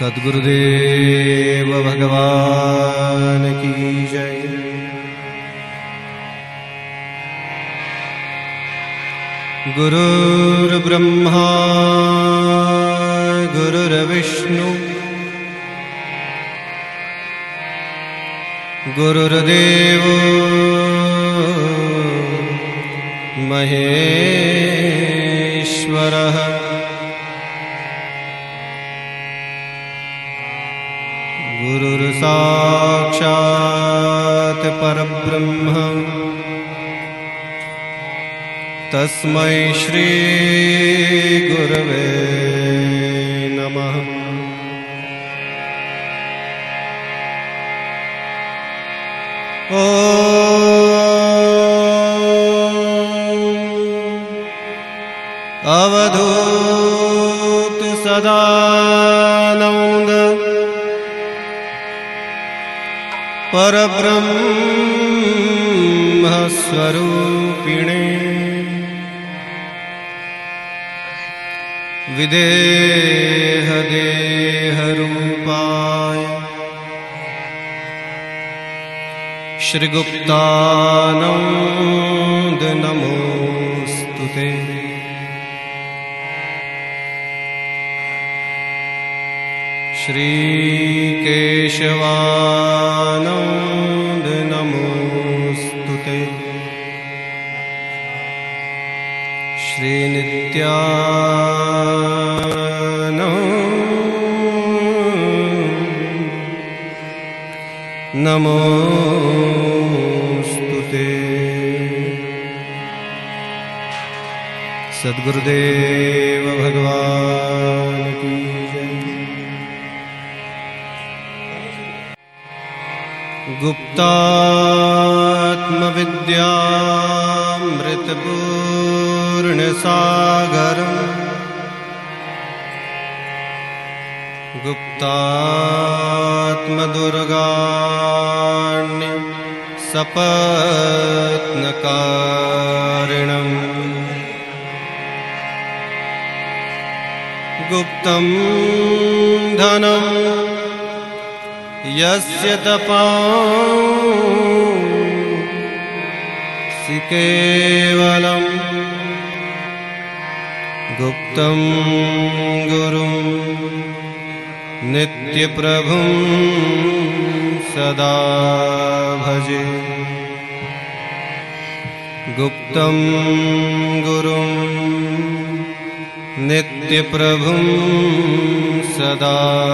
सद्गुरुदेव भगवान की जय। गुरुर्ब्रह्मा गुरुर्विष्णु गुरुर्देवो महेश्वरः। गुरुर्साक्षात् परब्रह्म। तस्मै श्रीगुरवे नमः। अवधूत सदानन्द परब्रह्मस्वरूपिणे। विदेहदेहरूपाय श्रीगुप्तानन्द नमोऽस्तु ते। श्रीकेशवानन्द श्रीनित्यानो नमो स्तुते। सद्गुरुदेव भगवान की गुप्तात्मविद्या गुप्तात्मविद्यामृतपूर्णसागरम् गुप्तात्मदुर्गाण्य सपत्नकारिणम्। गुप्तं धनं यस्य तपांसि केवलम् गुप्तं गुरुं नित्यप्रभुं सदा भजे। गुप्तं गुरुं नित्यप्रभुं सदा